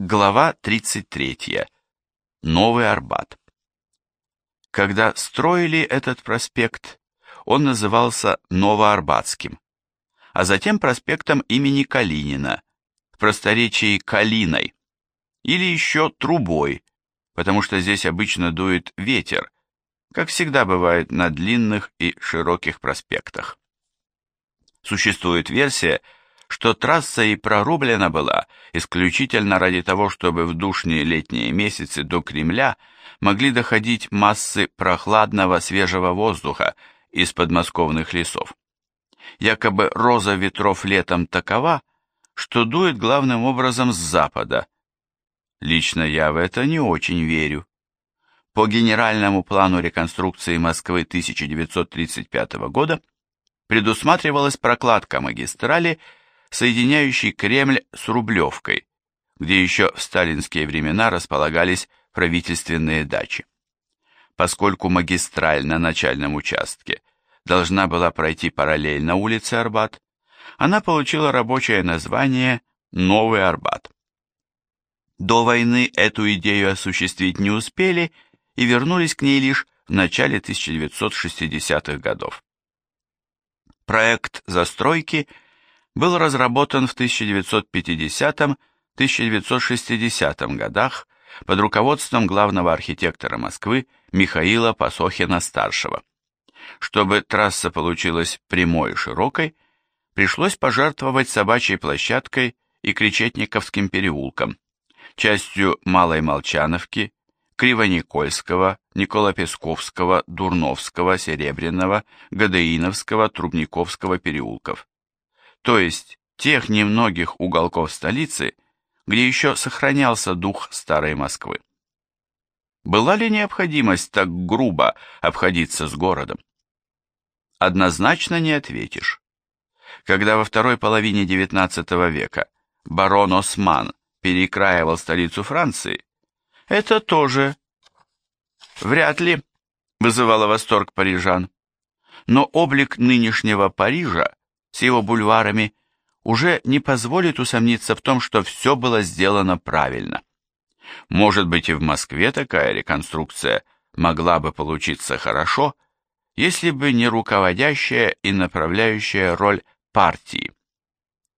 Глава 33. Новый Арбат. Когда строили этот проспект, он назывался Новоарбатским, а затем проспектом имени Калинина, в просторечии Калиной, или еще Трубой, потому что здесь обычно дует ветер, как всегда бывает на длинных и широких проспектах. Существует версия, что трасса и прорублена была исключительно ради того, чтобы в душные летние месяцы до Кремля могли доходить массы прохладного свежего воздуха из подмосковных лесов. Якобы роза ветров летом такова, что дует главным образом с запада. Лично я в это не очень верю. По генеральному плану реконструкции Москвы 1935 года предусматривалась прокладка магистрали соединяющий Кремль с Рублевкой, где еще в сталинские времена располагались правительственные дачи. Поскольку магистраль на начальном участке должна была пройти параллельно улице Арбат, она получила рабочее название «Новый Арбат». До войны эту идею осуществить не успели и вернулись к ней лишь в начале 1960-х годов. Проект застройки – был разработан в 1950-1960 годах под руководством главного архитектора Москвы Михаила Пасохина-старшего. Чтобы трасса получилась прямой и широкой, пришлось пожертвовать собачьей площадкой и Кречетниковским переулком, частью Малой Молчановки, Кривоникольского, Николопесковского, Дурновского, Серебряного, Гадеиновского, Трубниковского переулков то есть тех немногих уголков столицы, где еще сохранялся дух старой Москвы. Была ли необходимость так грубо обходиться с городом? Однозначно не ответишь. Когда во второй половине XIX века барон Осман перекраивал столицу Франции, это тоже вряд ли вызывало восторг парижан. Но облик нынешнего Парижа с его бульварами уже не позволит усомниться в том, что все было сделано правильно. Может быть и в Москве такая реконструкция могла бы получиться хорошо, если бы не руководящая и направляющая роль партии.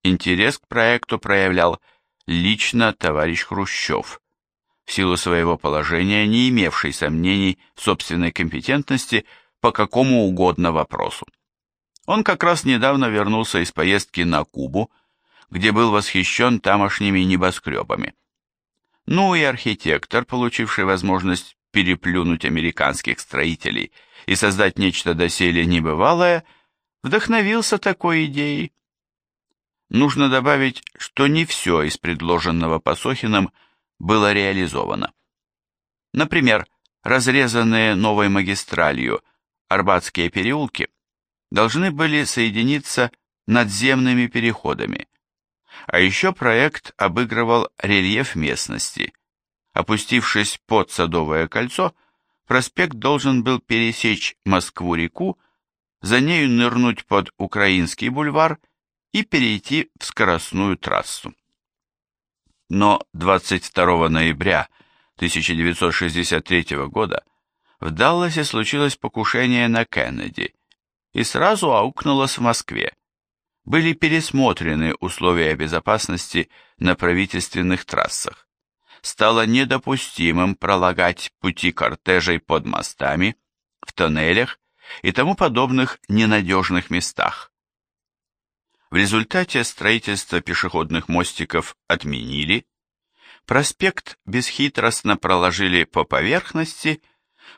Интерес к проекту проявлял лично товарищ Хрущев, в силу своего положения не имевший сомнений в собственной компетентности по какому угодно вопросу. Он как раз недавно вернулся из поездки на Кубу, где был восхищен тамошними небоскребами. Ну и архитектор, получивший возможность переплюнуть американских строителей и создать нечто доселе небывалое, вдохновился такой идеей. Нужно добавить, что не все из предложенного Пасохиным было реализовано. Например, разрезанные новой магистралью Арбатские переулки – должны были соединиться надземными переходами. А еще проект обыгрывал рельеф местности. Опустившись под Садовое кольцо, проспект должен был пересечь Москву-реку, за нею нырнуть под Украинский бульвар и перейти в скоростную трассу. Но 22 ноября 1963 года в Далласе случилось покушение на Кеннеди, и сразу аукнулась в Москве. Были пересмотрены условия безопасности на правительственных трассах. Стало недопустимым пролагать пути кортежей под мостами, в тоннелях и тому подобных ненадежных местах. В результате строительство пешеходных мостиков отменили, проспект бесхитростно проложили по поверхности,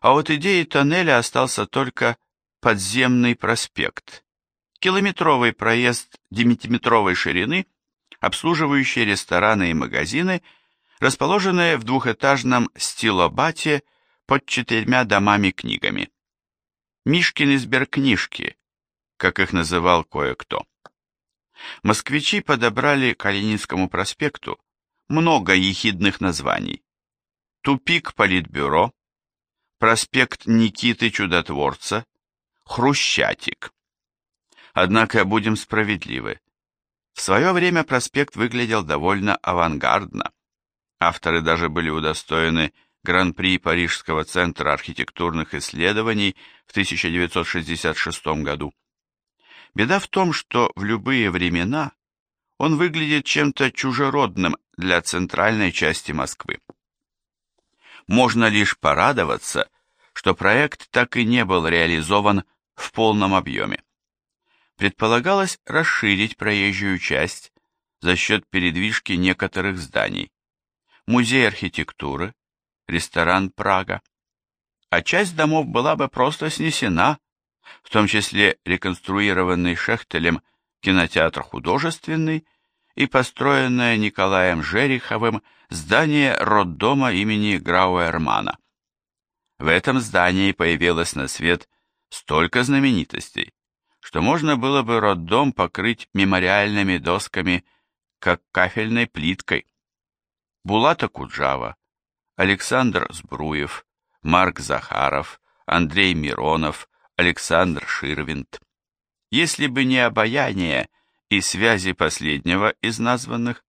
а от идеи тоннеля остался только подземный проспект, километровый проезд девятиметровой ширины, обслуживающий рестораны и магазины, расположенные в двухэтажном стилобате под четырьмя домами-книгами. Мишкины сберкнижки, как их называл кое-кто. Москвичи подобрали Калининскому проспекту много ехидных названий. Тупик Политбюро, проспект Никиты Чудотворца, Хрущатик. Однако будем справедливы. В свое время проспект выглядел довольно авангардно. Авторы даже были удостоены Гран-при Парижского центра архитектурных исследований в 1966 году. Беда в том, что в любые времена он выглядит чем-то чужеродным для центральной части Москвы. Можно лишь порадоваться, что проект так и не был реализован в полном объеме. Предполагалось расширить проезжую часть за счет передвижки некоторых зданий. Музей архитектуры, ресторан Прага. А часть домов была бы просто снесена, в том числе реконструированный Шехтелем кинотеатр художественный и построенное Николаем Жериховым здание роддома имени Грауэрмана. В этом здании появилось на свет столько знаменитостей, что можно было бы роддом покрыть мемориальными досками, как кафельной плиткой. Булата Куджава, Александр Сбруев, Марк Захаров, Андрей Миронов, Александр Ширвинд. Если бы не обаяние и связи последнего из названных,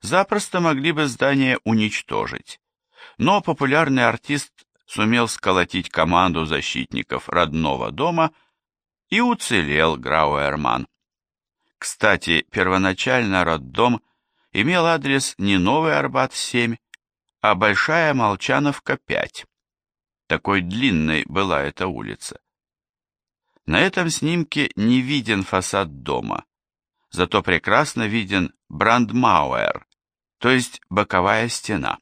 запросто могли бы здание уничтожить. Но популярный артист сумел сколотить команду защитников родного дома и уцелел Грауэрман. Кстати, первоначально роддом имел адрес не Новый Арбат-7, а Большая Молчановка 5. Такой длинной была эта улица. На этом снимке не виден фасад дома, зато прекрасно виден Брандмауэр, то есть боковая стена.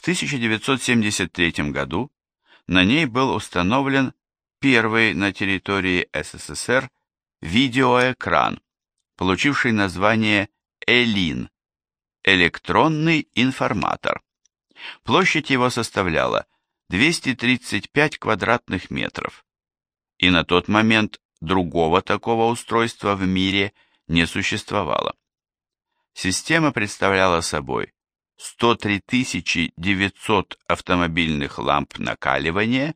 В 1973 году на ней был установлен первый на территории СССР видеоэкран, получивший название Элин – электронный информатор. Площадь его составляла 235 квадратных метров. И на тот момент другого такого устройства в мире не существовало. Система представляла собой 103 900 автомобильных ламп накаливания,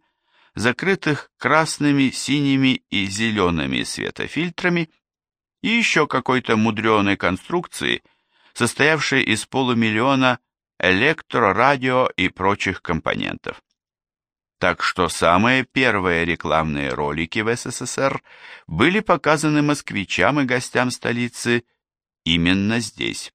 закрытых красными, синими и зелеными светофильтрами и еще какой-то мудреной конструкции, состоявшей из полумиллиона электро, радио и прочих компонентов. Так что самые первые рекламные ролики в СССР были показаны москвичам и гостям столицы именно здесь.